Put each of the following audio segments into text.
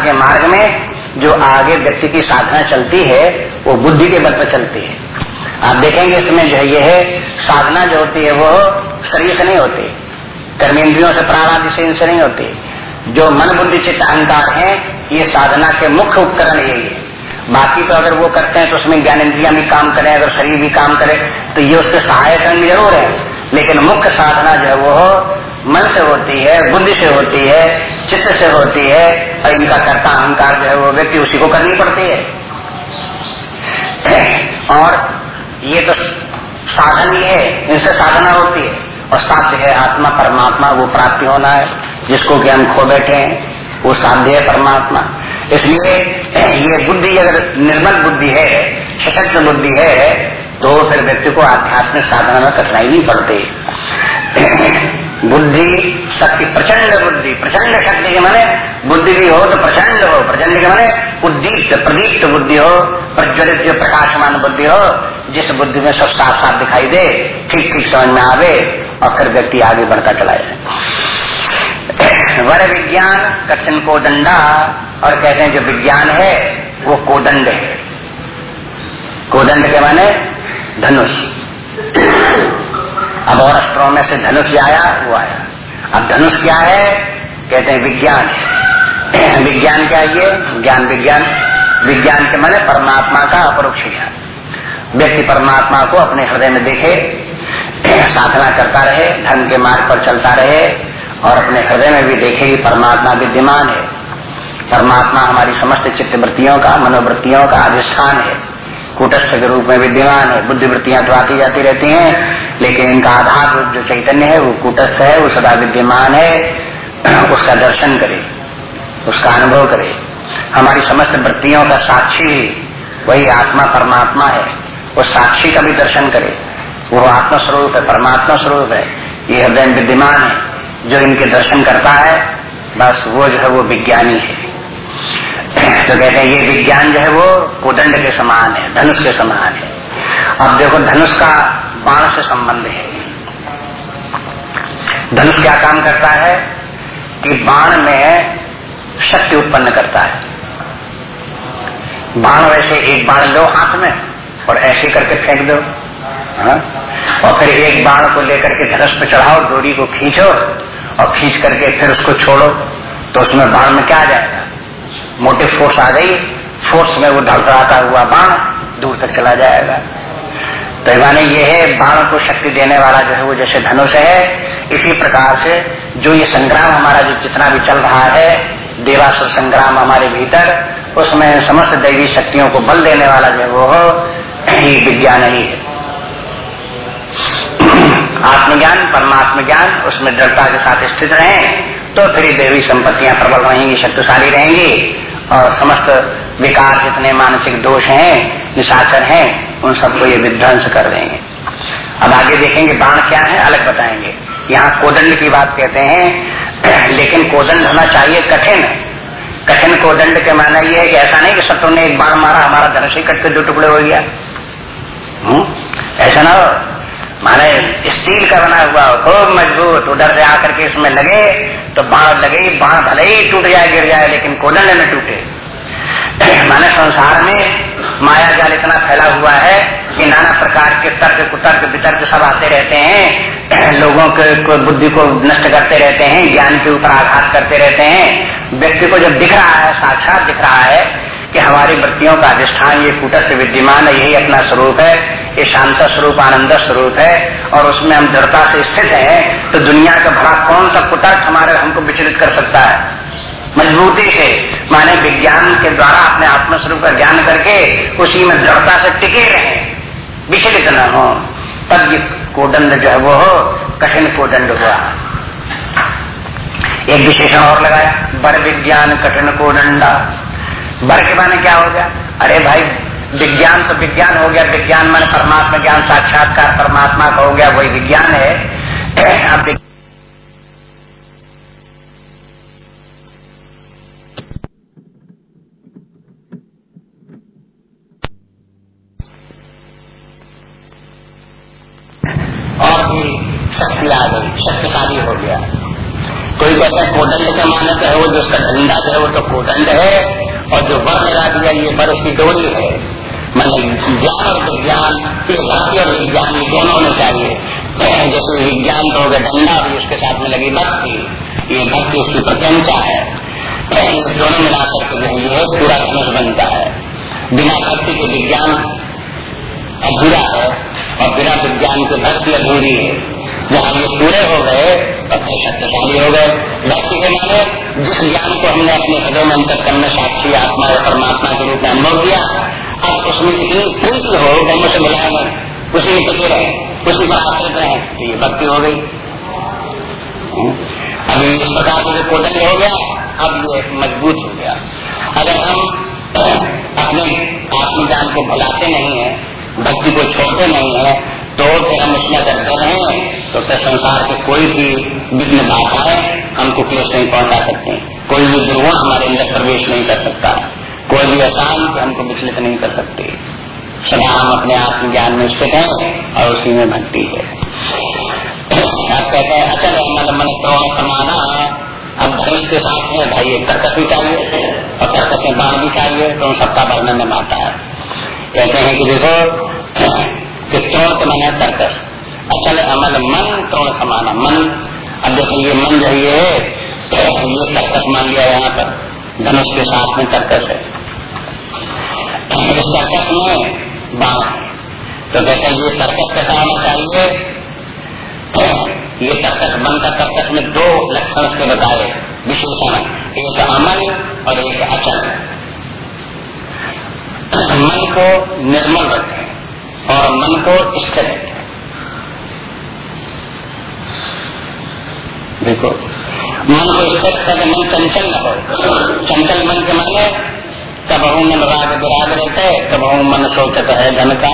के मार्ग में जो आगे व्यक्ति की साधना चलती है, वो बुद्धि के बल पर चलती है। आप देखेंगे इसमें जो है, ये है, साधना जो होती है, वो शरीर से नहीं होती। कर्मेंद्रियों से, प्राणादि से इनसे नहीं होती। जो मन, बुद्धि, चित्त, अहंकार है, ये साधना के मुख्य उपकरण यही है। बाकी तो अगर वो करते हैं तो उसमें ज्ञान इंद्रिया भी काम करें, अगर शरीर भी काम करे तो ये उसके सहायक अंग ज़रूर है। लेकिन मुख्य साधना जो है, वो मन से होती है, बुद्धि से होती है, चित्त से होती है, और इनका कर्ता अहंकार जो है वो व्यक्ति उसी को करनी पड़ती है। और ये तो साधन ही है, इनसे साधना होती है। और साध्य है आत्मा, परमात्मा, वो प्राप्ति होना है, जिसको कि हम खो बैठे हैं, वो साध्य है परमात्मा। इसलिए ये बुद्धि अगर निर्मल बुद्धि है, सशक्त बुद्धि है तो फिर व्यक्ति को आध्यात्मिक साधना में कठिनाई नहीं पड़ती। बुद्धि शक्ति प्रचंड बुद्धि, प्रचंड शक्ति के माने बुद्धि भी हो तो प्रचंड हो, प्रचंड के माने उद्दीप्त, प्रदीप्त बुद्धि हो, प्रज्वलित जो प्रकाशमान बुद्धि हो, जिस बुद्धि में सब साफ़ साफ़ दिखाई दे ठीक ठीक समझ में आवे और फिर व्यक्ति आगे बढ़ता चला जाए। वर विज्ञान कठिन को दंडा और कहते हैं जो विज्ञान है, वो कोदंड है। कोदंड के माने धनुष। अब और अस्त्रों में से धनुष आया, वो आया। अब धनुष क्या है? कहते हैं विज्ञान। विज्ञान क्या ये? ज्ञान विज्ञान। विज्ञान के माने परमात्मा का अपरोक्ष ज्ञान। व्यक्ति परमात्मा को अपने हृदय में देखे, साधना करता रहे धर्म के मार्ग पर चलता रहे, और अपने हृदय में भी देखे कि परमात्मा विद्यमान है। परमात्मा हमारी समस्त चित्तवृत्तियों का, मनोवृत्तियों का अधिष्ठान है। कूटस्थ के रूप में विद्यमान है, बुद्धिवृत्तियाँ तो आती जाती रहती हैं, लेकिन इनका आधार जो चैतन्य है, वो कूटस्थ है, वो सदा विद्यमान है, उसका दर्शन करे, उसका अनुभव करे। हमारी समस्त वृत्तियों का साक्षी वही आत्मा परमात्मा है, वो साक्षी का भी दर्शन करे। वो आत्मा स्वरूप है परमात्मा स्वरूप है, ये हृदय विद्यमान है, जो इनके दर्शन करता है, बस वो जो है वो विज्ञानी है। तो कहते हैं, ये विज्ञान जो है वो कोदंड के समान है, धनुष के समान है। अब देखो, धनुष का बाण से संबंध है। धनुष क्या काम करता है? कि बाण में शक्ति उत्पन्न करता है। बाण वैसे एक बाण लो हाथ में और ऐसे करके फेंक दो, हा? और फिर एक बाण को लेकर के धनुष पे चढ़ाओ, डोरी को खींचो और खींच करके फिर उसको छोड़ो तो उसमें बाण में क्या आ जाएगा? मोटे फोर्स आ गई। फोर्स में वो ढलकड़ाता हुआ बाण दूर तक चला जाएगा। तो माने ये है, बाण को शक्ति देने वाला जो है वो जैसे धनुष है, इसी प्रकार से जो ये संग्राम हमारा जो जितना भी चल रहा है, देवासुर संग्राम हमारे भीतर, उसमें समस्त दैवी शक्तियों को बल देने वाला जो है वो ही विज्ञान ही है। आत्मज्ञान परमात्म ज्ञान उसमें दृढ़ता के साथ स्थित रहे तो फिर देवी संपत्तियाँ प्रबल रहेंगी, शक्तिशाली रहेंगी। और समस्त विकार जितने मानसिक दोष हैं, निशाचर हैं, उन सबको ये विध्वंस कर देंगे। अब आगे देखेंगे बाण क्या है, अलग बताएँगे। यहाँ कोदंड की बात कहते हैं, लेकिन कोदंड होना चाहिए कठिन। कठिन कोदंड के माना ये है कि ऐसा नहीं कि शत्रु ने एक बाण मारा, हमारा धनुष ही कट के दो टुकड़े हो गया। हुँ? ऐसा ना हो। माने स्टील का बना हुआ हो, खूब मज़बूत, उधर से आकर के इसमें लगे तो बाण लगे बाण भले ही टूट जाए, गिर जाए, लेकिन कोदंड न टूटे। माने संसार में माया जाल इतना फैला हुआ है कि नाना प्रकार के तर्क कुतर्क वितर्क सब आते रहते हैं। लोगों के बुद्धि को नष्ट करते रहते हैं, ज्ञान के ऊपर आघात करते रहते हैं। व्यक्ति को जब दिख रहा है, साक्षात दिख रहा है कि हमारी वृत्तियों का अधिष्ठान, ये कूटस विद्यमान है, यही अपना स्वरूप है। ये शांत स्वरूप, आनंद स्वरूप है, और उसमें हम दृढ़ता से स्थित हैं तो दुनिया का भला कौन सा कुतर्क हमारे हमको विचलित कर सकता है? मजबूती से, माने विज्ञान के द्वारा अपने आत्मस्वरूप का ज्ञान करके, उसी में दृढ़ता से टिके रहे, विचलित न हो। तब ये कोदंड जो है वो कठिन कोदंड हुआ। एक विशेषण और लगाया, बर विज्ञान कठिन कोदंडा। बर के माने क्या हो गया? अरे भाई विज्ञान तो विज्ञान हो गया, विज्ञान मन परमात्मा ज्ञान, साक्षात्कार परमात्मा का हो गया, वही विज्ञान है। अब और भी शक्ति आ गई, शक्तिशाली हो गया। कोई कहता है कोदंड का मानस है वो, जो उसका डंडा है वो तो कोदंड है, और जो वर लगा दिया ये वर उसकी डोरी है। ज्ञान और विज्ञान ये भक्ति और विज्ञान दोनों होने चाहिए। जैसे विज्ञान तो होगा डंडा भी उसके साथ में लगी भक्ति। ये भक्ति उसकी प्रत्यंता है। दोनों मिला जो ये पूरा धनुष बनता है। बिना भक्ति के विज्ञान अधूरा है और बिना विज्ञान के भक्ति अधूरी है। जहाँ ये पूरे हो गए तो फिर शक्तिशाली हो गए। भक्ति के माने जिस ज्ञान को हमने अपने हृदय में अंतर करने साक्षी आत्मा और परमात्मा के रूप में अनुभव किया अब उसमें इतनी प्रीति हो ब्रह्म से मिलाए उसी में टिके रहे, उसी पर आश्रित रहे तो ये भक्ति हो गई। अभी इस प्रकार से कोदंड हो गया, अब ये मज़बूत हो गया। अगर हम अपने आत्मज्ञान को भुलाते नहीं है, भक्ति को छोड़ते नहीं है तो फिर हम उसमें करते रहे तो फिर संसार के कोई भी विघ्न बाधाएँ हमको क्लेश नहीं पहुँचा सकते। कोई भी दुर्गुण हमारे अंदर प्रवेश नहीं कर सकता। कोई भी अशांत हमको विचलित नहीं कर सकते। सदा हम अपने आत्मज्ञान में स्थित हैं और उसी में भक्ति है। आप कहते हैं अचल मन मन प्रवाह समाना अब धनुष के साथ में भाई एक तर्कस भी चाहिए और तर्कस में बाण भी चाहिए तो उन सबका वर्णन में आता है कहते हैं कि देखो, कि त्रोण के मन तर्कस अचल अमल मन त्रोण समाना। मन अब देखो, ये मन जो है, ये तर्कस मान लिया यहाँ पर। धनुष के साथ में तर्कस है। इस सर्कस में बाण तो कहते हैं, ये सर्कस कैसा होना चाहिए। ये सर्कस मन का सर्कस में दो लक्षण के बताए। विशेषण, एक अमन और एक अचल। मन को निर्मल रखें और मन को स्थिर रखें देखो, मन को स्थिर मन चंचल न हो। चंचल मन के माने कब हूँ मन राग विराग रहते हूँ मन सोचत है धन का।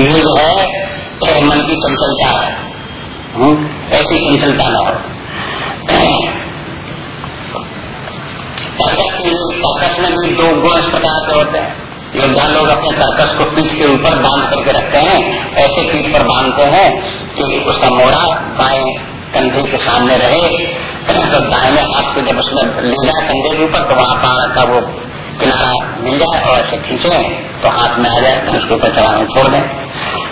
ये जो है तो मन की चंचलता है। हम्म, ऐसी चंचलता न हो। तर्कस में भी दो गुण इस प्रकार के होते हैं। योद्धा लोग अपने तर्कस को पीठ के ऊपर बाँध करके रखते हैं। ऐसे पीठ पर बांधते हैं कि उसका मोड़ा बाएँ कंधे के सामने रहे तो दाहिने हाथ को जब उसमें ले जाए कंधे के ऊपर तो वहाँ पार का वो किनारा मिल जाए और ऐसे खींचे तो हाथ में आ जाए तो उसको ऊपर चलाने छोड़ दें।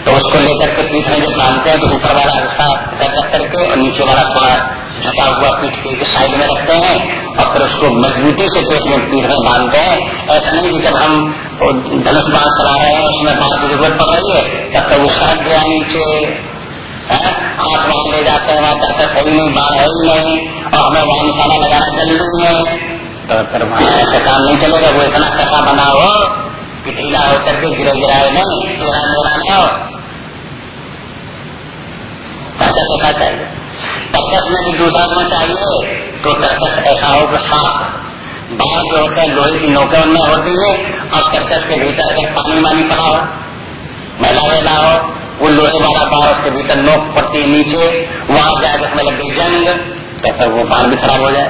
तो उसको लेकर के पीठ में जब बांधते हैं तो ऊपर वाला हिस्सा रख करके और नीचे वाला थोड़ा झुका हुआ पीठ के साइड में रखते हैं और फिर उसको मजबूती से पेट में, पीठ में बांधते हैं। ऐसा नहीं कि जब हम धनुष बाँध चला रहे हैं, उसमें बाँध की ज़रूरत पड़ रही है, तब तक वो सड़क नीचे वहाँ ले जाते हैं, वहाँ तक सही नहीं बाढ़ है ही नहीं। और हमें वहाँ निशाना लगाना जल्दी है। तो फिर वहाँ ऐसा काम नहीं चलेगा, वो इतना कसा बना हो कि ढीला होकर के गिरे गिराए नहीं गिरा मेरा नहीं हो। कर्कश ऐसा चाहिए। कर्कश में भी दूसरा गुण चाहिए तो कर्कश ऐसा हो कि साफ़ बाहर जो होते हैं, लोहे की नौके उनमें होती है, और कर्कश के भीतर अगर पानी वानी पड़ा हो मैला वेला हो वो लोहे वाला बार उसके भीतर नोक पड़ती नीचे, वहाँ जाए उसमें लग गई जंग तो फिर वो बाल भी खराब हो जाए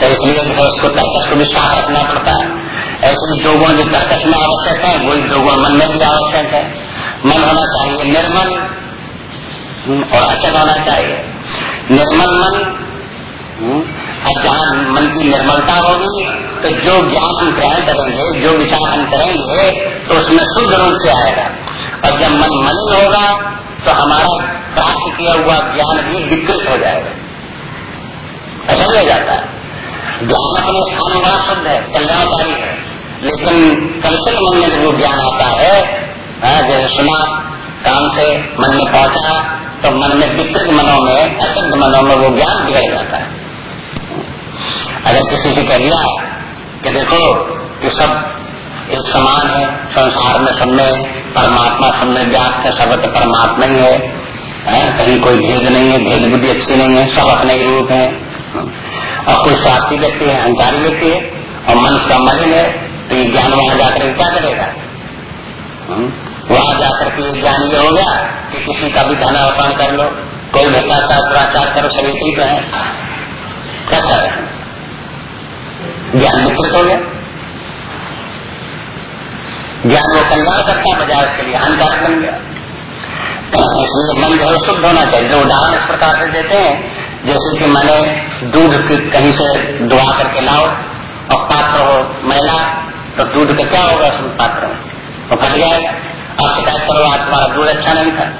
तो इसलिए जो है उसको तर्कस को भी साफ़ रखना पड़ता है। ऐसे दो गुण जो तर्कस में आवश्यक है, वही दो गुण मन में भी आवश्यक है। मन होना चाहिए निर्मल, और अचल होना चाहिए। निर्मल मन और जहाँ मन की निर्मलता होगी तो जो ज्ञान हम ग्रहण करेंगे, जो विचार हम करेंगे तो उसमें शुद्ध रूप से आएगा। और जब मन मलिन होगा तो हमारा प्राप्त किया हुआ ज्ञान भी विकृत हो जाएगा। ऐसा हो जाता है। ज्ञान अपने स्थान बड़ा शुद्ध है कल्याणकारी है। लेकिन कलशल मन में वो ज्ञान आता है हाँ, जैसे सुना काम से मन में पहुँचा तो मन में विकृत मनों में अशुद्ध मनों में वो ज्ञान बिगड़ जाता है। अगर किसी से कह दिया कि देखो ये सब एक समान है संसार में सब में परमात्मा सब में व्याप्त है तो परमात्मा ही है, है? कहीं कोई भेद नहीं है भेद बुद्धि अच्छी नहीं है सब अपने ही रूप है। और कोई स्वार्थी व्यक्ति है अहंकारी व्यक्ति है और मन उसका मलिन है तो ये ज्ञान वहाँ जाकर क्या करेगा? वहाँ जाकर के ये ज्ञान ये हो गया कि किसी का भी धन अवसान कर लो कोई भ्रष्टाचार दुराचार करो सभी ठीक है। कैसा ज्ञान विकृत हो गया। ज्ञान वो कल्याण करता बजाय उसके लिए हानिकारक बन गया। इसलिए मन जो है शुद्ध होना चाहिए। जो उदाहरण इस प्रकार से देते हैं, जैसे कि मैंने दूध कहीं से दुआ करके लाओ और पात्र हो महिला तो दूध का क्या होगा उस पात्र में? वो फट जाएगा। आप शिकायत करो, आज तुम्हारा दूध अच्छा नहीं था।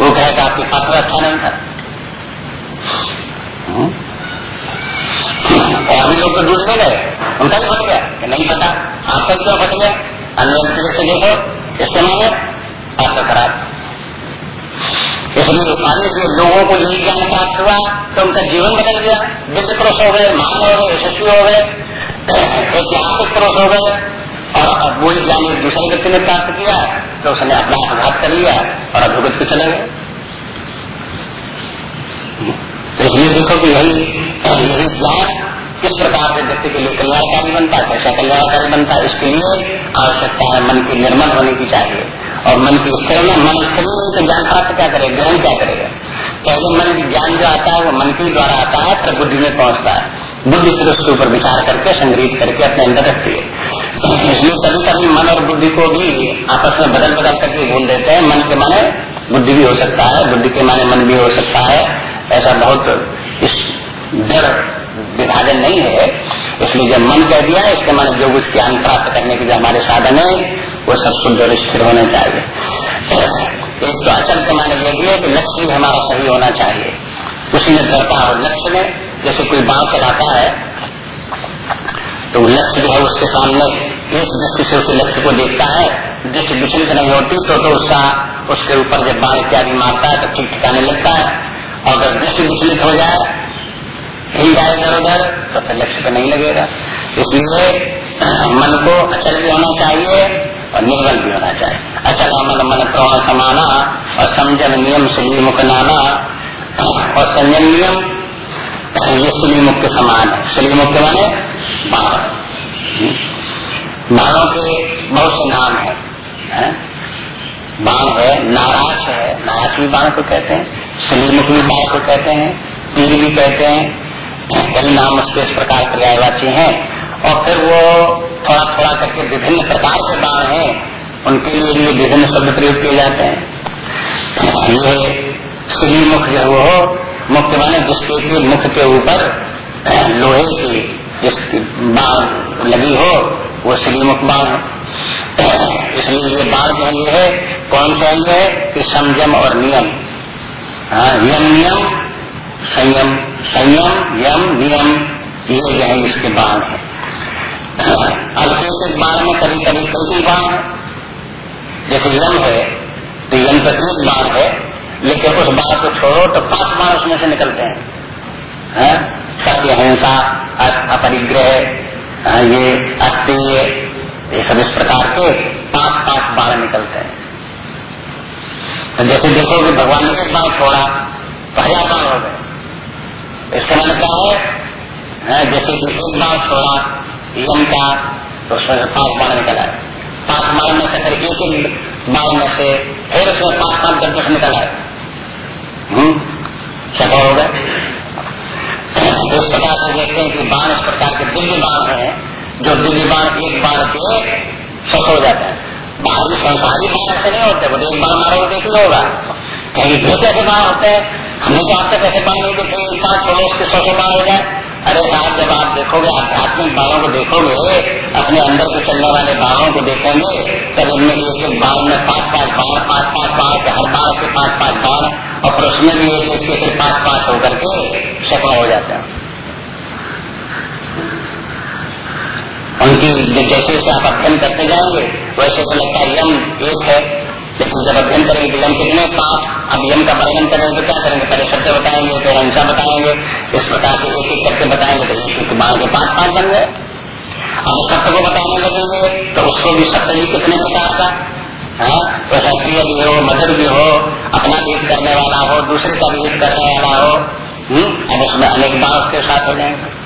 वो कहेगा आपकी पात्र अच्छा नहीं था। हम्म। और अभी लोग तो दूध ले गए। उनका भी फट गया नहीं पता। आपका क्यों फट गया। अन्य से देखो माने आपका खराब इसलिए मानने से लोगों को यही ज्ञान प्राप्त हुआ तो उनका जीवन बदल गया विद्य पुरुष हो गए महान हो गए यशस्वी हो गए ऐतिहासिक पुरुष हो गए, और वही ज्ञान एक दूसरे व्यक्ति ने प्राप्त किया तो उसने अपना अपघात कर लिया, और अभिगत को चले गए तो इसलिए देखो कि यही यही ज्ञान किस प्रकार से व्यक्ति के लिए कल्याणकारी बनता है, कैसा कल्याणकारी बनता है इसके लिए आवश्यकता है मन की निर्मल होने की चाहिए। और मन की स्थिर में मन स्थिर तो ज्ञान प्राप्त क्या करेगा? ज्ञान क्या करेगा? क्योंकि मन ज्ञान जो आता है, वो मन के द्वारा आता है, फिर बुद्धि में पहुँचता है। बुद्धि फिर उसके ऊपर विचार करके, संग्रहित करके अपने अंदर रखती है। इसलिए कभी कभी मन और बुद्धि को भी आपस में बदल बदल करके भूल देते हैं। मन के माने बुद्धि भी हो सकता है, बुद्धि के माने मन भी हो सकता है। ऐसा बहुत इस डर विभाजन नहीं है। इसलिए जब मन कह दिया, इसके माने जो कुछ ज्ञान प्राप्त करने के जो हमारे साधन है, वो सब शुद्ध और स्थिर होने चाहिए। एक तो अचल के माने ये भी है कि लक्ष्य भी हमारा सही होना चाहिए। उसी में करता हो लक्ष्य में, जैसे कोई बाढ़ चलाता है तो लक्ष्य जो है उसके सामने एक दृष्टि से उस लक्ष्य को देखता है। दृष्टि विचलित नहीं होती तो तो उसका, उसके ऊपर जब बाढ़ इत्यादि मारता है तो ठीक ठिकाने लगता है। और अगर दृष्टि विचलित हो जाए हिल जाए इधर उधर तो फिर लक्ष्य पे नहीं लगेगा। इसलिए मन को अचल भी होना चाहिए और निर्बल भी होना चाहिए। अचल अमल मन क्रौण समाना और संयम नियम श्री मुख नाना। और संयम नियम ये श्री मुख के समान है। श्री मुख के माने बाण। बाणों के बहुत से नाम है, है? बाण है नाराज़ है। नाराज़ भी बाण को कहते हैं श्रीमुख भी बाण को कहते हैं तीर भी कहते हैं। नाम उसके इस प्रकार पर्यायवाची हैं। और फिर वो थोड़ा थोड़ा करके विभिन्न प्रकार के बाण हैं। उनके लिए भी विभिन्न शब्द प्रयोग किए जाते हैं। ये श्री मुख जो वो मुख के माने जिसके के मुख के ऊपर लोहे की जिस बाण लगी हो, वो श्री मुख बाण इसलिए ये बाण जो ये है, कौन सा ये है कि संयम और नियम। हाँ यम नियम, संयम। संयम, यम, नियम ये जो है इसके बाण है अल्पेक बाण में कभी कभी कई बाण है। जैसे यम है तो यम तो एक है, लेकिन उस बाण को छोड़ो तो पाँच बाण उसमें से निकलते हैं। है? सत्य हिंसा अपरिग्रह ये अस्तेय ये सब इस प्रकार के पाँच पाँच बाण निकलते हैं। तो जैसे देखो कि भगवान ने एक बाण छोड़ा, पहला बाण हो गए इसका क्या है जैसे कि एक बाण छोड़ा, यम का तो उसमें से पाँच बाण निकल आए पाँच बाण में से फिर एक एक बाण में से फिर उसमें पाँच पाँच दर्दश निकल आए सफल हो गए तो इस प्रकार से देखते हैं कि बाण इस प्रकार के दिव्य बाण है, जो दिव्य बाण एक बाण से सफल हो जाता है। बाहरी संसारी बाण ऐसे नहीं होते वो एक बार मारो देख लो होगा। कहीं बहुत ऐसे बाण होते हैं हमने तो आप तक ऐसे बाण नहीं देखे पाँच छोड़ो उसके सौ सौ बाण हो जाए? अरे साहब, जब आप देखोगे, आध्यात्मिक बाणों को देखोगे, अपने अंदर से चलने वाले बाणों को देखेंगे, तब उनमें एक एक बाण में पाँच पाँच बाण पाँच पाँच बाण के हर बाण के पाँच पाँच बाण और फिर उसमें भी एक एक के फिर पाँच पाँच होकर के सफल हो जाते हैं। उनकी जैसे जैसे आप अध्ययन करते जाएँगे, वैसे तो लगता है यम एक है। लेकिन जब अध्ययन करेंगे तो यम कितने पाँच अब यम का वर्णन करेंगे तो क्या करेंगे? पहले शब्द बताएँगे, फिर हिंसा बताएँगे। इस प्रकार से एक एक करके बताएँगे तो एक एक बाढ़ के पाँच पाँच बन गए। अब सत्य को बताने लगेंगे तो उसको भी सत्य भी कितने प्रकार का? है हाँ? तो सक्रिय भी हो मधुर भी हो, अपना भी करने वाला हो, दूसरे का भी करने वाला हो। हम्म? अब उसमें अनेक बार उसके साथ हो जाएँगे।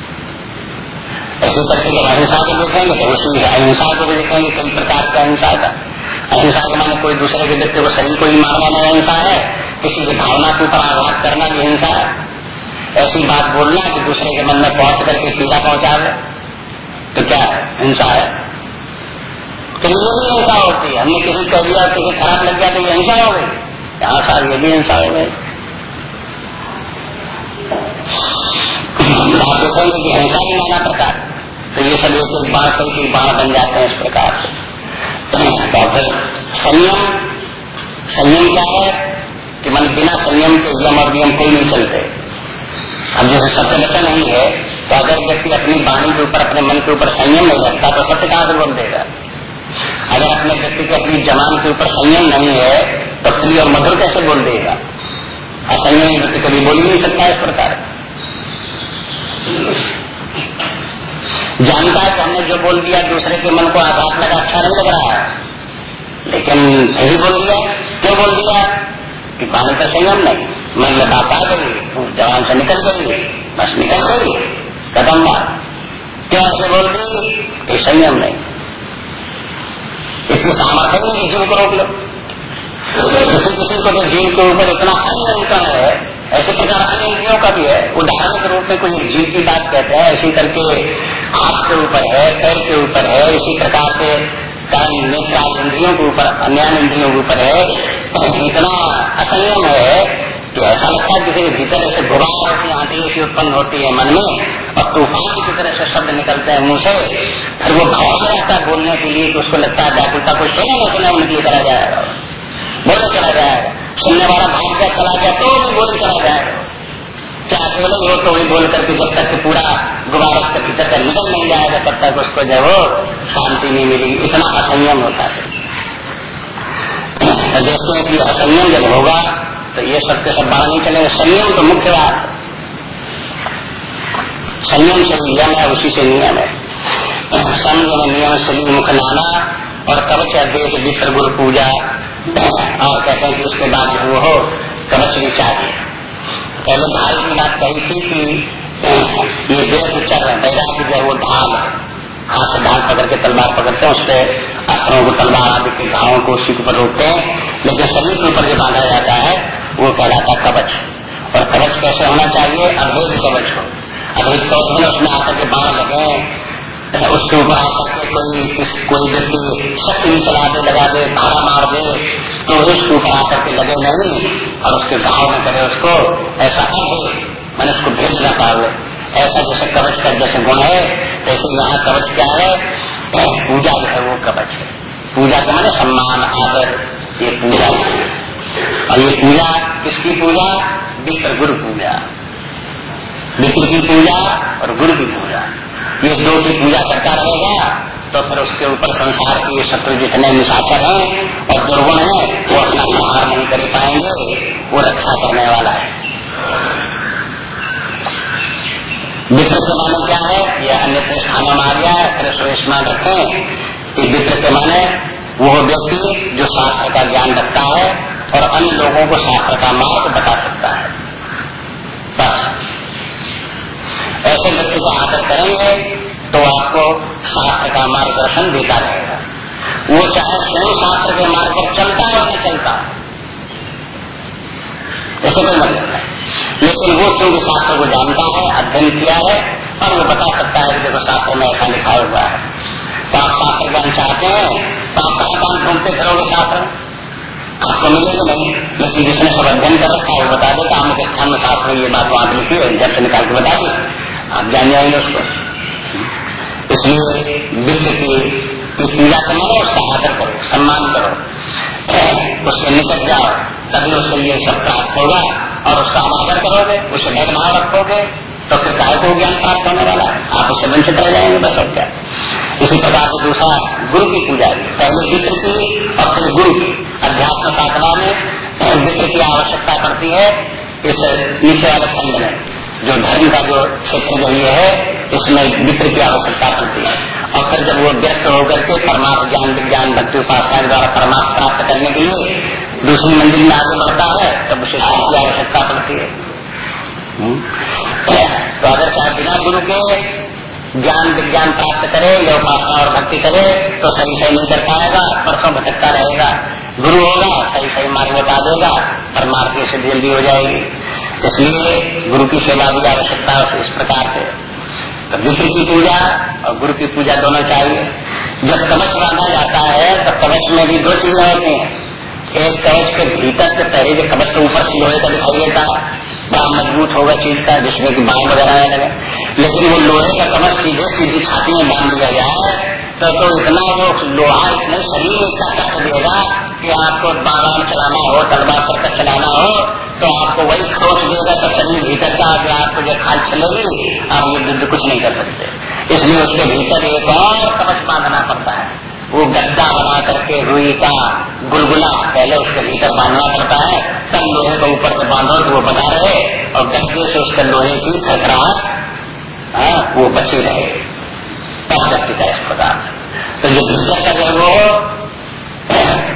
ऐसे करके जब अहिंसा को देखेंगे तो उसी अहिंसा को भी देखेंगे, कई प्रकार का अहिंसा का। अहिंसा के माने कोई दूसरे के व्यक्ति को शरीर को ही मारना नहीं अहिंसा है, किसी की भावना के ऊपर आघात करना भी हिंसा है। ऐसी बात बोलना कि दूसरे के मन में पहुँच करके पीड़ा पहुँचा दे तो क्या हिंसा है? तो ये भी हिंसा होती है। हमने किसी कह दिया, किसी खराब लग गया तो ये हिंसा हो गई। यहाँ साहब ये भी हिंसा हो गई। देखेंगे कि हिंसा ही नाना प्रकार। तो ये सब एक एक बाढ़ कई बाढ़ बन जाते हैं इस प्रकार से। फिर संयम संयम क्या है कि मन बिना संयम के यम और नियम कोई नहीं चलते। अब जैसे सत्य वचन नहीं है तो अगर व्यक्ति अपनी वाणी के ऊपर, अपने मन के ऊपर संयम नहीं रखता तो सत्य कहाँ से बोल देगा? अगर अपने व्यक्ति के अपनी जमान के ऊपर संयम नहीं है तो प्रिय और मधुर कैसे बोल देगा? असंयम व्यक्ति कभी बोल ही नहीं सकता इस प्रकार। जानता है कि हमने जो बोल दिया, दूसरे के मन को आघात लगा अच्छा नहीं लग रहा है। लेकिन सही बोल दिया, क्यों बोल दिया? कि पानी का संयम नहीं। मन में बात आ गई जवान से निकल गई, बस निकल गई, कदम बात क्या ऐसे बोल दी? संयम नहीं। इसकी सामर्थ्य नहीं जीव को रोक लो। किसी किसी को तो जीव के ऊपर इतना अनियंत्रण है, ऐसे प्रकार अन्य का भी है। उदाहरण के रूप में कोई जीव की बात कहते हैं, ऐसी करके हाथ के ऊपर है, पैर के ऊपर है, इसी प्रकार से कारण नेत्र इंद्रियों के ऊपर अन्य इंद्रियों के ऊपर है तो इतना असंयम है कि ऐसा लगता है किसी के भीतर ऐसे गुबार ऐसी आंटी ऐसी उत्पन्न होती है मन में, और तूफ़ान की तरह से शब्द निकलते हैं मुँह से, फिर वो भाव रहता है बोलने के लिए कि उसको लगता है व्याकुलता कोई सुना न सुना उनके करा जाएगा, बोले चला जाएगा, सुनने वाला भाग चला गया तो भी बोले चला जाएगा। क्या अकेले हो तो वही बोल करके जब तक पूरा गुब्बारा उसके भीतर का निकल नहीं जाएगा, तब तक उसको जब वो शांति नहीं मिलेगी। इतना असंयम होता है। तो देखते हैं कि असंयम जब होगा तो ये सब के सब बाहर नहीं चलेगा। संयम तो मुख्य बात संयम से नियम है, उसी से नियम है। संयम नियम से मुख नाना और कवच अद्वैत वित्र गुरु पूजा। और कहते हैं कि उसके बाद वो हो, कवच भी चाहिए पहले भाई की बात कही थी कि ये वेद चल बैराग जो वो ढाल, हाथ से ढाल पकड़ के तलवार पकड़ते हैं उससे अस्त्रों को तलवार आदि के घावों को उसी के ऊपर रोकते हैं, लेकिन शरीर के ऊपर जो बांधा जाता है, वो कहलाता कवच। और कवच कैसे होना चाहिए? अभेद कवच हो अभेद कवच में उसमें आकर के बाढ़ लगे उसके ऊपर कोई कोई व्यक्ति शक्ति चला दे लगा दे, भाड़ा मार दे तो उसके ऊपर आकर के लगे नहीं, और उसके घाव में करे उसको, ऐसा अर्ध मैंने उसको भेज न पावे ऐसा जैसे कवच का जैसे गुण है जैसे यहाँ कवच क्या है? पूजा जो है वो कवच है। पूजा का मैंने सम्मान, आदर, ये पूजा। है और ये पूजा किसकी पूजा? विप्र गुरु पूजा। विप्र की पूजा और गुरु की पूजा। ये दो की पूजा करता रहेगा तो फिर उसके ऊपर संसार के ये शत्रु जितने निशाचर हैं और दुर्गुण हैं, वो अपना संहार नहीं कर पाएँगे, वो रक्षा करने वाला है। विप्र के माने क्या है? ये अन्य स्थानों में आ गया है, फिर सुरेशमान रखे कि विप्र के माने वो व्यक्ति जो शास्त्र का ज्ञान रखता है और अन्य लोगों को शास्त्र का मार्ग बता सकता है। बस। ऐसे का आदर करेंगे तो आपको शास्त्र का मार्गदर्शन देता रहेगा। वो चाहे स्वयं शास्त्र के मार्ग पर चलता है नहीं चलता ऐसे कोई मतलब है लेकिन वो क्योंकि शास्त्र को जानता है, अध्ययन किया है, और वो बता सकता है कि देखो शास्त्र में ऐसा लिखा हुआ है। तो आप शास्त्र ज्ञान चाहते हैं तो आप कहा काम ढूंढते फिरोगे शास्त्र आपको मिलेगा नहीं, लेकिन जिसने सब अध्ययन कर रखा है, वो बता देता हम के स्थान में शास्त्र में ये बात वहाँ लिखी है जब से निकाल के बता दी। आप जान जाएँगे उसको। इसलिए विश्व की पूजा करो उसका आदर करो, सम्मान करो। उससे निकट जाओ, तभी उससे ये सब प्राप्त होगा और उसका आदर करोगे, उसे भेदभाव रखोगे तो फिर काय को ज्ञान प्राप्त होने वाला है? आप उससे वंचित रह जाएँगे, बस और क्या? इसी प्रकार से दूसरा गुरु की पूजा पहले वित्र की और फिर गुरु की। अध्यात्म साधना में वित्र की आवश्यकता पड़ती है, इस नीचे वाले खंड में। जो धर्म का जो क्षेत्र जो ये है इसमें मित्र की आवश्यकता पड़ती है। और फिर जब वो व्यस्त होकर के परमात्म, ज्ञान, विज्ञान, भक्ति उपासना द्वारा परमात्मा प्राप्त करने के लिए दूसरी मंजिल में आगे बढ़ता है, तब उसे की आवश्यकता पड़ती है। हम्म। तो अगर चाहे बिना गुरु के ज्ञान, विज्ञान प्राप्त करे या उपासना और भक्ति करे तो सही सही नहीं कर पाएगा, परसों भटकता रहेगा। गुरु होगा, सही सही मार्ग बता देगा परमार्थ से जल्दी हो जाएगी। इसलिए गुरु की सेवा भी आवश्यकता है इस प्रकार से। तो विष्णु की पूजा और गुरु की पूजा दोनों चाहिए। जब कवच बांधा जाता है तो कवच में भी दो चीज़ें होती हैं। एक कवच के भीतर से पहले जो कवच के ऊपर से लोहे का दिखाई देता बड़ा मज़बूत होगा चीज़ का, जिसमें की बाढ़ वगैरह लगे। लेकिन वो लोहे का कवच सीधे सीधी छाती में बाँध दिया जाए तो, तो इतना वो लोहा इतने शरीर इतना कष्ट देगा कि आपको बाराम चलाना हो तलवार पर चलाना हो तो आपको वही सोच देगा तो शरीर भीतर का जो आपको जो खाल चलेगी आप ये युद्ध कुछ नहीं कर सकते। इसलिए उसके भीतर एक और कवच बांधना पड़ता है। वो गद्दा बना करके रुई का गुलगुला पहले उसके भीतर बांधना पड़ता है तब लोहे को ऊपर से बांधो तो वो बना रहे और गद्दे से उसके लोहे की खतराहट हाँ, वो बची रहे। तब व्यक्ति का इस प्रकार तो जो दूसरा का जो वो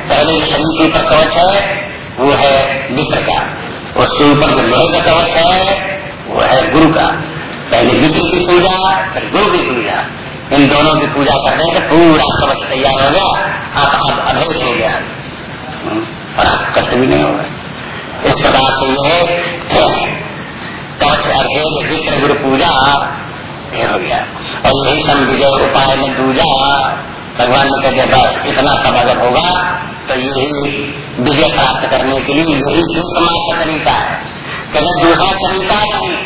पहले शरीर के ऊपर कवच है वो है मित्र का। उसके ऊपर जो लोहे का कवच है वो है गुरु का। पहले मित्र की पूजा फिर गुरु की पूजा। इन दोनों की पूजा करने से पूरा कवच तैयार हो गया आप अब अभेद हो गया। हम्म, और आप कष्ट भी नहीं होगा। इस प्रकार से यह कवच अभेद विक्र गुरु पूजा ये हो गया। और यही सम विजय उपाय में दूजा भगवान ने कहते बस इतना सब होगा तो यही विजय प्राप्त करने के लिए यही एकमात्र तरीका है। कहते दूसरा तरीका नहीं।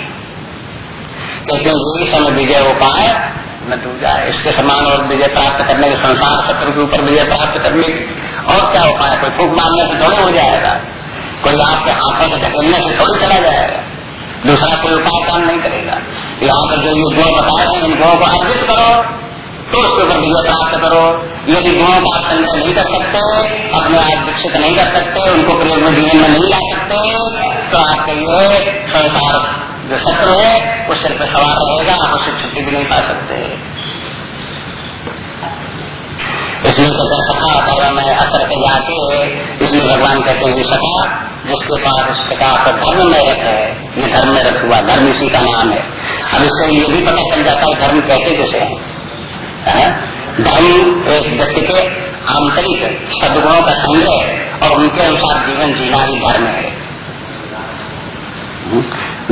कहते यही सम विजय उपाय न दूजा इसके समान और विजय प्राप्त करने के संसार शत्रु के ऊपर विजय प्राप्त करने और क्या उपाय? कोई फूक मारने से थोड़े हो जाएगा। कोई आपके हाथों से ढकेलने से थोड़ी चला जाएगा। दूसरा कोई उपाय काम नहीं करेगा। यहाँ पर जो ये गुण बताए हैं इन गुणों को अर्जित करो तो उसके ऊपर विजय प्राप्त करो। यदि गुणों का संग्रह नहीं कर सकते, अपने आप विकसित नहीं कर सकते, उनको प्रयोग में जीवन में नहीं ला सकते तो आपके ये संसार जो शत्रु है वो सिर पर सवार रहेगा, आप उससे छुट्टी भी नहीं पा सकते। इसलिए कहते सखा अगर मैं असर पे जाके इसलिए भगवान कहते हैं सखा, जिसके पास इस प्रकार का धर्म में रख है, ये धर्म में रख हुआ, धर्म इसी का नाम है। अब इससे ये भी पता चल जाता है धर्म कैसे कैसे है। धर्म एक व्यक्ति के आंतरिक सदगुणों का संग्रह और उनके अनुसार जीवन जीना ही धर्म है।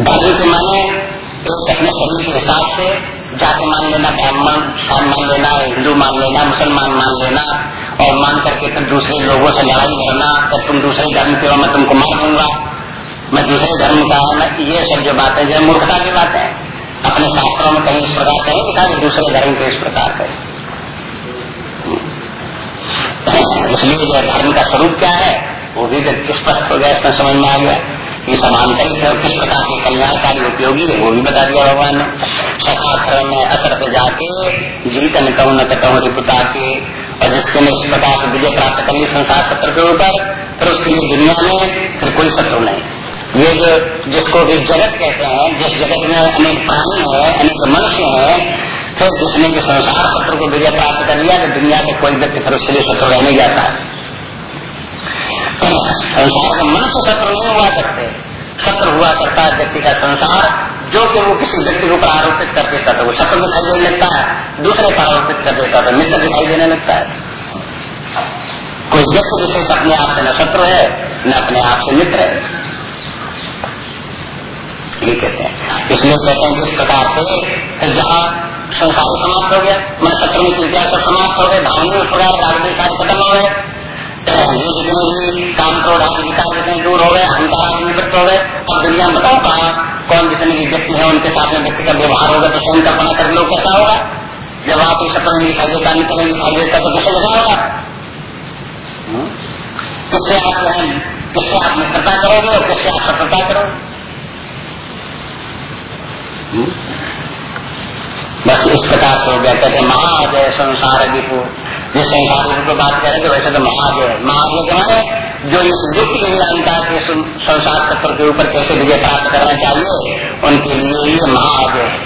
धर्म के माने एक अपने शरीर के हिसाब से जाति मान लेना ब्राह्मण शान मान लेना, हिंदू मान लेना, मुसलमान मान लेना, और मान करके फिर दूसरे लोगों से लड़ाई करना तो तुम दूसरे धर्म के हो, मैं तुमको मार दूँगा। मैं दूसरे धर्म का ये सब जो बातें जो मूर्खता की बात है, अपने शास्त्रों में कहीं इस प्रकार कहीं लिखा दूसरे धर्म के इस प्रकार का इसलिए धर्म का स्वरूप क्या है? वो भी स्पष्ट हो गया, इसमें समझ में आ गया। ये समांतर है किस प्रकार के कल्याणकारी उपयोगी है, वो भी बता दिया भगवान ने। सखाक्षर में असर पे जाके जीतन कहूँ न कहूँ रिपुता के, और जिसके ने इस प्रकार से विजय प्राप्त कर ली संसार सत्र के ऊपर, फिर उसके लिए दुनिया में फिर कोई शत्रु नहीं। ये जो, जिसको भी जगत कहते हैं, जिस जगत में अनेक प्राणी है, अनेक मनुष्य है, फिर जिसने के संसार शत्रु को विजय प्राप्त कर लिया तो दुनिया के कोई व्यक्ति फिर उसके लिए शत्रु रहने जाता। है संसार मनुष्य शत्रु नहीं हुआ करते शत्रु हुआ करता है व्यक्ति का संसार, जो कि वो किसी व्यक्ति के आरोपित कर देता था। वो शत्रु दिखाई देने लगता है, दूसरे पर आरोपित कर देता था। मित्र दिखाई देने लगता है। कोई व्यक्ति विशेष अपने आप से न शत्रु है, न अपने आप से मित्र है। ये कहते हैं। इसलिए कहते हैं जिस प्रकार से जहाँ संसार समाप्त हो गया मैं शत्रु में सब समाप्त हो गए धार्मिक प्रकार राजनीति खत्म हो गए। ये जितने काम क्रोध आदि जितने दूर हो गए अहंकार निवृत्त हो गए और दुनिया में बताओ कहा कौन जितने भी व्यक्ति है उनके साथ में व्यक्ति का व्यवहार होगा तो स्वयं कल्पना कर लो कैसा होगा जब आप इस अपने दिखाई देता निकल दिखाई देता तो कैसे लगा होगा? किससे आप जो है किससे आप मित्रता करोगे और किससे आप सफलता करोगे? बस इस प्रकार से हो गया, कहते महाजय संसार विपु जिस संसार को बात करें तो वैसे तो महादेव है। महादेव के माने जो इस युक्ति नहीं जानता कि संसार तत्व के ऊपर कैसे विजय प्राप्त करना चाहिए, उनके लिए ये महादेव है।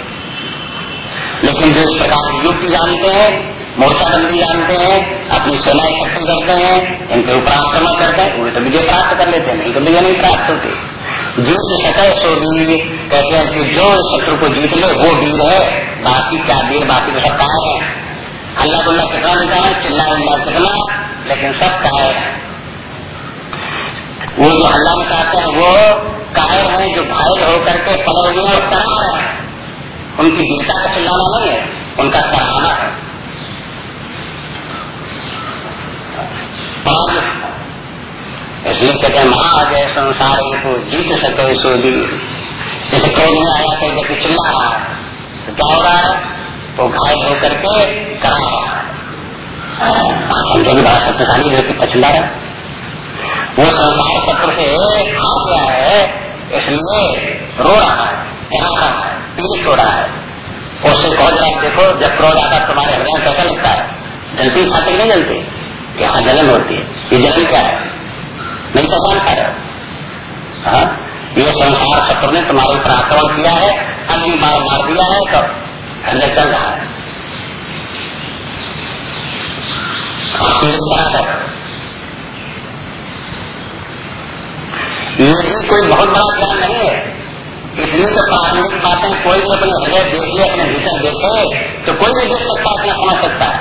लेकिन जो इस प्रकार की युक्ति जानते हैं मोर्चाबंदी जानते हैं, अपनी सेना इकट्ठी करते हैं, इनके ऊपर आक्रमण करते हैं वे तो विजय प्राप्त कर लेते हैं, नहीं तो विजय नहीं प्राप्त होती। जीत सके सो वीर कहते हैं कि जो शत्रु को जीत ले, वो वीर है। बाकी क्या वीर बाकी तो सब कहा है? हल्ला गुल्ला कितना भी है चिल्ला उल्ला कितना लेकिन सब कायर है। वो जो अल्लाह हल्ला मचाते हैं, वो कायर है जो घायल होकर के पड़े हुए और करा रहे हैं। उनकी वीरता का चिल्लाना नहीं है, उनका सराहना है। इसलिए कहते हैं महाजय संसार को जीत सके सोदी जैसे क्रोध नहीं आया, कई व्यक्ति चिल्ला रहा है। तो क्या हो रहा है? तो घायल होकर के करा रहा है समझो की शक्तिशाली चिल्ला रहा है वो संसार पत्र से खा गया है, इसलिए रो रहा है ध्यान रहा है पीड़ित हो रहा है। उससे कहो जरा, देखो, जब क्रोध आता तुम्हारे हृदय कैसा लगता है? जलती खाती नहीं जलती? यहाँ जलन होती है। ये जलन क्या है? नहीं पहचान पा रहे हाँ। ये संसार शत्रु ने तुम्हारे ऊपर आक्रमण किया है, अग्नि मार मार दिया है तो हृदय चल रहा है। ये भी कोई बहुत बड़ा ज्ञान नहीं है। इतनी तो प्रारंभिक बातें कोई भी अपने हृदय देख ले, अपने भीतर देखे तो कोई भी देख सकता है, अपना समझ सकता है।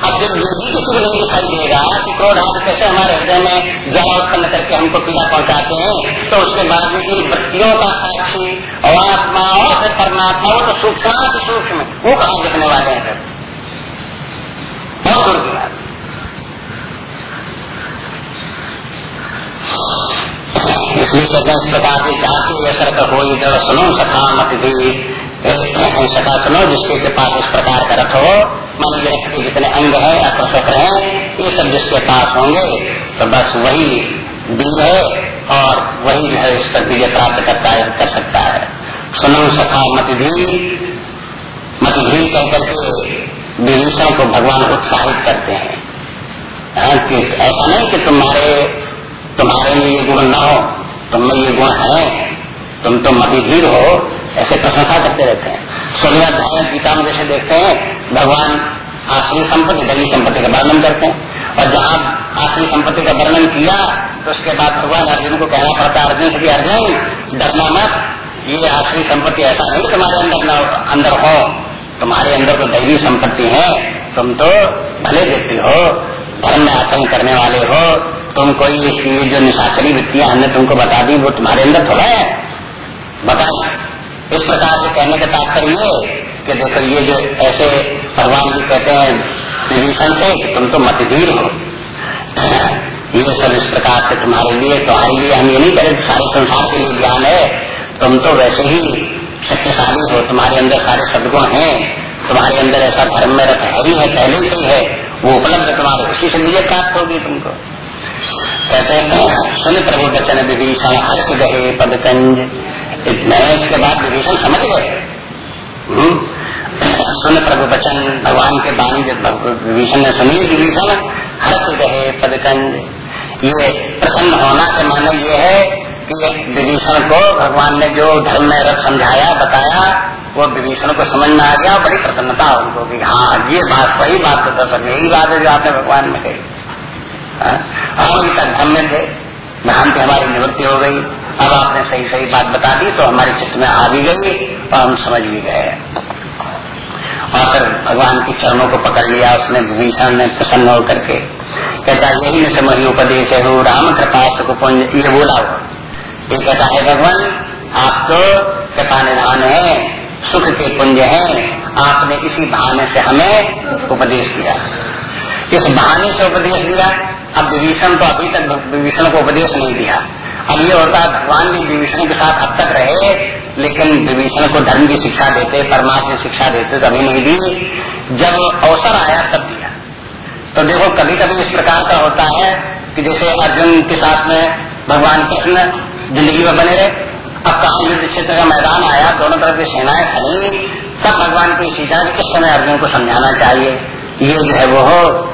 अब जब ये भी किसी को नहीं दिखाई देगा कि क्रोध हाथ कैसे हमारे हृदय में जला उत्पन्न करके हमको पीड़ा पहुंचाते हैं तो उसके बाद में वृत्तियों का साक्षी और आत्मा और परमात्मा तो सूक्ष्म सूक्ष्म, वो कहा दिखने वाले हैं बहुत दूर की बात इसलिए प्रकार की जाति का हो जब सुनो, सखा, मत भी सखा सुनो, जिसके पास इस प्रकार का हो मन व्यक्त के जितने अंग है अप्रसत्र है ये सब जिसके पास होंगे तो बस वही बीज है और वही जो है पर विजय प्राप्त करता है कर सकता है। सुनो सखा मत भी मत भी कह करके विभीषण को भगवान उत्साहित करते हैं। हाँ, कि ऐसा नहीं कि तुम्हारे तुम्हारे में ये गुण न हो तुम में ये गुण है तुम तो मतिधीर हो ऐसे प्रशंसा करते रहते हैं। सोलह गीता में जैसे देखते हैं, भगवान आश्री संपत्ति दली संपत्ति का वर्णन करते हैं। और जहाँ आश्री संपत्ति का वर्णन किया तो उसके बाद भगवान अर्जुन को कहना पड़ता अर्जुन से अर्जुन, डरना मत, ये आश्री संपत्ति ऐसा नहीं तुम्हारे अंदर अंदर हो। तुम्हारे अंदर तो दैवी संपत्ति है, तुम तो भले व्यक्ति हो, धर्म में आचरण करने वाले हो। तुम कोई जो निशाचरी वृत्तियाँ हमने तुमको बता दी, वो तुम्हारे अंदर थोड़ा है। बताओ इस प्रकार से कहने का तात्पर्य ये कि देखो ये जो ऐसे भगवान जी कहते हैं विभीषण से कि तुम तो मतधीर हो। ये सब इस प्रकार से तुम्हारे लिए तुम्हारे लिए हम ये नहीं करें, सारे संसार के लिए ज्ञान है। तुम तो वैसे ही शक्तिशाली हो, तुम्हारे अंदर सारे सदगुण हैं, तुम्हारे अंदर ऐसा धर्म में रथ है ही, पहले से ही वो उपलब्ध तुम्हारे। उसी से विजय प्राप्त होगी तुमको। कहते हैं, सुन प्रभु वचन विभीषण, हर्ष गहे पदकंज इसके बाद विभीषण समझ गए। हम्म। सुन प्रभु वचन, भगवान के बाणी जब विभीषण ने सुनी, विभीषण हर्ष गहे पदकंज। ये प्रसन्न होना के माने ये है कि विभीषण को भगवान ने जो धर्म में रथ समझाया, बताया, वो विभीषण को समझ में आ गया, बड़ी प्रसन्नता उनको कि हाँ ये बात, वही बात तो दर्शन, यही बात है जो आपने भगवान में कही। हाँ? हम अभी तक धर्म में थे। भ्रांति हमारी निवृत्ति हो गई। अब आपने सही सही बात बता दी तो हमारे चित्त में आ भी गई और हम समझ भी गए। और फिर भगवान के चरणों को पकड़ लिया, उसने विभीषण ने प्रसन्न होकर के। कहता, यही न समझ उपदेश है, हो, राम कृपा सुकुपुंज ये बोला ये कहता है, भगवान, आप तो कृपा निधान है, सुख के पुंज हैं, आपने इसी बहाने से हमें उपदेश दिया। इस बहाने से उपदेश दिया, अब विभीषण तो अभी तक विभीषण को उपदेश नहीं दिया। अब ये होता है भगवान भी विभीषण के साथ अब तक रहे लेकिन विभीषण को धर्म की शिक्षा देते परमात्मा की शिक्षा देते कभी नहीं दी। जब अवसर आया तब दिया। तो देखो कभी कभी इस प्रकार का होता है कि जैसे अर्जुन के साथ में भगवान कृष्ण ज़िंदगी में बने रहे अब कहा युद्ध क्षेत्र का मैदान आया दोनों तरफ़ की सेनाएँ खड़ी तब भगवान की सीधा कि किस समय अर्जुन को समझाना चाहिए? ये जो है वो हो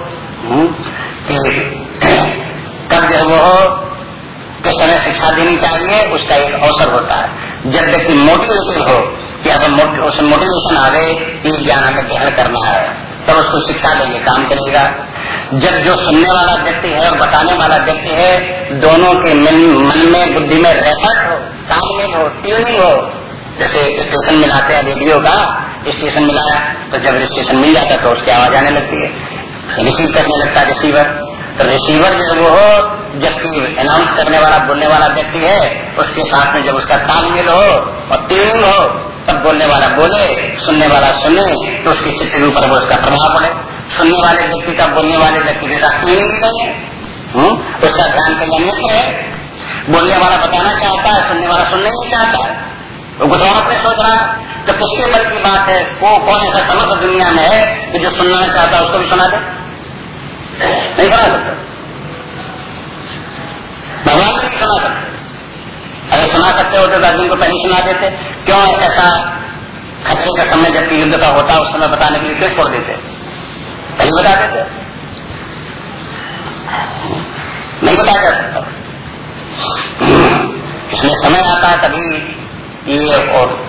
हम्म, कब जो है वो हो किस समय शिक्षा देनी चाहिए, उसका एक अवसर होता है। जब व्यक्ति मोटिवेटेड हो कि उस मोटिवेशन आ गए कि ज्ञान हमें ग्रहण करना है, तब उसको शिक्षा देंगे, काम करेगा। जब जो सुनने वाला व्यक्ति है और बताने वाला व्यक्ति है, दोनों के मन में, बुद्धि में रेफर हो तालमेल हो, ट्यूनिंग हो, जैसे स्टेशन मिलाते हैं रेडियो का, स्टेशन मिलाया तो जब स्टेशन मिल जाता तो उसकी आवाज़ आने लगती है। रिसीव करने लगता है रिसीवर। तो रिसीवर जो वो हो जबकि अनाउंस करने वाला, बोलने वाला व्यक्ति है, उसके साथ में जब उसका तालमेल हो और ट्यूनिंग हो, तब बोलने वाला बोले, सुनने वाला सुने तो उसके चित्र ऊपर वो उसका प्रभाव पड़े। सुनने वाले व्यक्ति का, बोलने वाले व्यक्ति के साथ ट्यूनिंग नहीं है हम्म? उसका ध्यान कहीं अन्यत्र है बोलने वाला बताना चाहता है, सुनने वाला सुनने नहीं चाहता है। वो कुछ और अपने सोच रहा है। तो किसके बल की बात है? वो कौन ऐसा समस्त दुनिया में है कि जो सुनना चाहता है उसको भी सुना दे। नहीं बना सकते। भगवान भी सुना सकते। अगर सुना सकते होते तो अर्जुन को पहले सुना देते। क्यों ऐसा खतरे का समय जबकि युद्ध का होता, उस समय बताने के लिए क्यों छोड़ देते? पहले बता देते। नहीं बताया जा सकता। इसमें समय आता है तभी ये और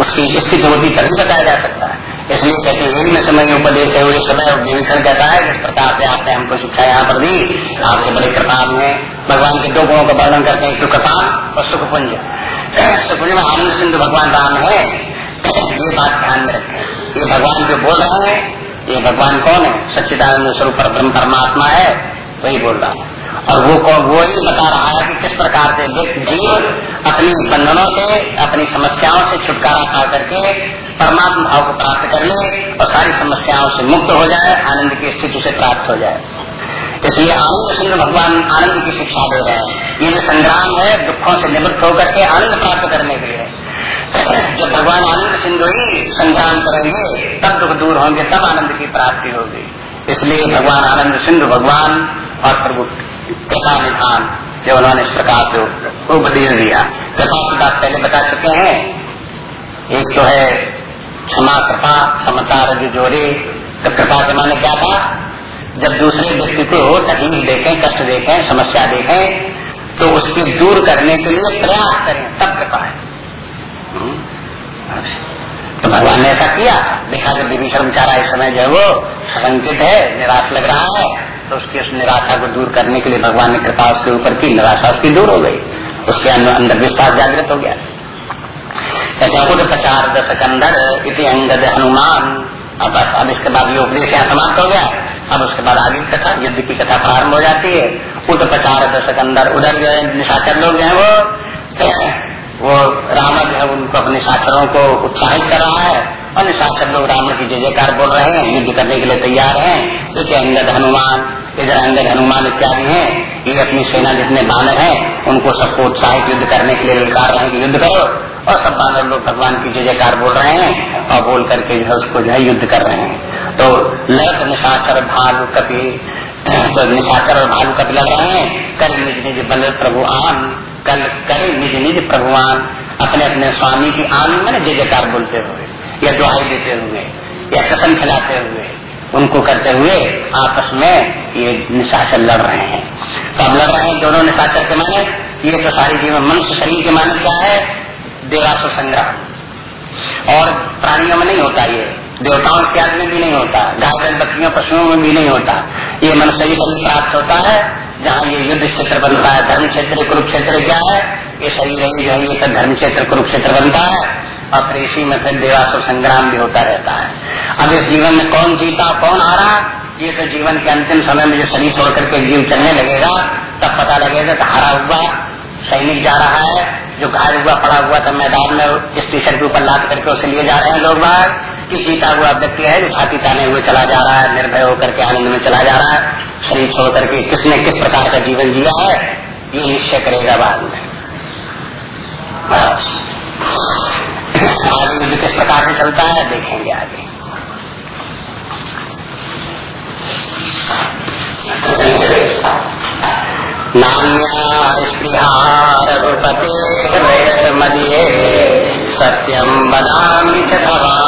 उसकी स्थिति होती तभी बताया जा सकता है। इसलिए कहते हैं में समय उपदेश है वही समय विभीषण कहता है जिस प्रकार से आपने हमको शिक्षा यहाँ पर दी। आपके बड़े कृपाल में भगवान के दो गुणों का वर्णन करते हैं एक कृपाल और सुखपुंज सुखपुंज में आनंद सिंधु भगवान राम है। ये बात ध्यान में रखें। ये भगवान जो बोल रहे हैं, ये भगवान कौन है? सच्चिदानंद स्वरूप ब्रह्म परमात्मा है, वही बोल रहा है। और वो कौन, वो ही बता रहा है कि किस प्रकार से जीव अपनी बंधनों से, अपनी समस्याओं से छुटकारा पा करके परमात्मा भाव को प्राप्त कर ले और सारी समस्याओं से मुक्त हो जाए, आनंद की स्थिति से प्राप्त हो जाए। इसलिए आनंद सिंह भगवान, आनंद की शिक्षा दे रहे हैं। ये जो संग्राम है, दुखों से निवृत्त होकर के आनंद प्राप्त करने के लिए। जब भगवान आनंद सिंधु ही संग्राम करेंगे, तब दुख दूर होंगे, तब आनंद की प्राप्ति होगी। इसलिए भगवान आनंद सिंधु भगवान और प्रभु। कृपा निधान जो उन्होंने प्रकार से उपदेश दिया कृपा की बात पहले बता चुके हैं। एक तो है क्षमा, कृपा, समता, रजु, जोरे। तो कृपा के माने क्या था जब दूसरे व्यक्ति को तकलीफ़ देखें, कष्ट देखें, समस्या देखें तो उसके दूर करने के लिए प्रयास करें। तब कृपा है। हम्म। तो भगवान ने ऐसा किया। देखा जब विभीषण बेचारा इस समय जो वो संकित है, निराश लग रहा है। तो उसकी उस निराशा को दूर करने के लिए भगवान ने कृपा उसके ऊपर की, निराशा उसकी दूर हो गई। उसके अंदर विश्वास जागृत हो गया। उद प्रचार दशक अंदर इति अंगद हनुमान। अब बस, अब इसके बाद ये उपदेश यहाँ समाप्त हो गया। अब उसके बाद आगे कथा, युद्ध की कथा प्रारंभ हो जाती है। उद प्रचार दशक अंदर उधर जो है, निशाचर लोग है वो। वो रावण जो है, उनको अपने शास्त्रों को उत्साहित कर रहा है। और निशाचर लोग रावण की जय जयकार बोल रहे हैं, युद्ध करने के लिए तैयार हैं। क्योंकि अंगद हनुमान, इधर अंगद हनुमान इत्यादि हैं। ये अपनी सेना जितने बानर हैं, उनको सबको उत्साहित युद्ध करने के लिए ललकार रहे कि युद्ध करो। और सब बानर लोग भगवान की जय जयकार बोल रहे हैं और बोल करके जो है उसको जो है युद्ध कर रहे हैं। तो लत निशाचर, भालू, कपि तो निशाचर और भालू, कपि लग रहे हैं। कल निज निज बल प्रभु आन कल कर निज निज प्रभुआन। अपने अपने स्वामी की आन में जय जयकार बोलते हुए। या दुहाई देते हुए, या कसम खिलाते हुए, उनको करते हुए आपस में ये निशाचर लड़ रहे हैं। तो अब लड़ रहे हैं दोनों निशाचर के माने, ये तो सारी जीवन मनुष्य शरीर के माने क्या है? देवासु संग्रह। और प्राणियों में नहीं होता ये, देवताओं इत्यादि में भी नहीं होता गाय बकरियों, पशुओं में भी नहीं होता। ये मनुष्य शरीर प्राप्त होता है, जहाँ ये युद्ध क्षेत्र बनता है, धर्म क्षेत्र, कुरुक्षेत्र क्या है? ये शरीर जो है, ये धर्म क्षेत्र, कुरुक्षेत्र बनता है। और फिर इसी में फिर देवासुर संग्राम भी होता रहता है। अब इस जीवन में कौन जीता, कौन हारा, ये तो जीवन के अंतिम समय में जो शरीर छोड़ करके जीव चलने लगेगा, तब पता लगेगा कि हारा हुआ, सैनिक जा रहा है, जो घायल हुआ, पड़ा हुआ था मैदान में स्टेशन के ऊपर लाद करके उसे लिए जा रहे हैं लोग बाहर कि जीता हुआ व्यक्ति है, जो छाती ताने हुए चला जा रहा है, निर्भय होकर के आनंद में चला जा रहा है, शरीर छोड़ करके किसने किस प्रकार का जीवन जिया है, ये निश्चय करेगा बाद में। आगे युद्ध किस प्रकार से चलता है देखेंगे आगे। नान्या रघुपते सत्यम बदा च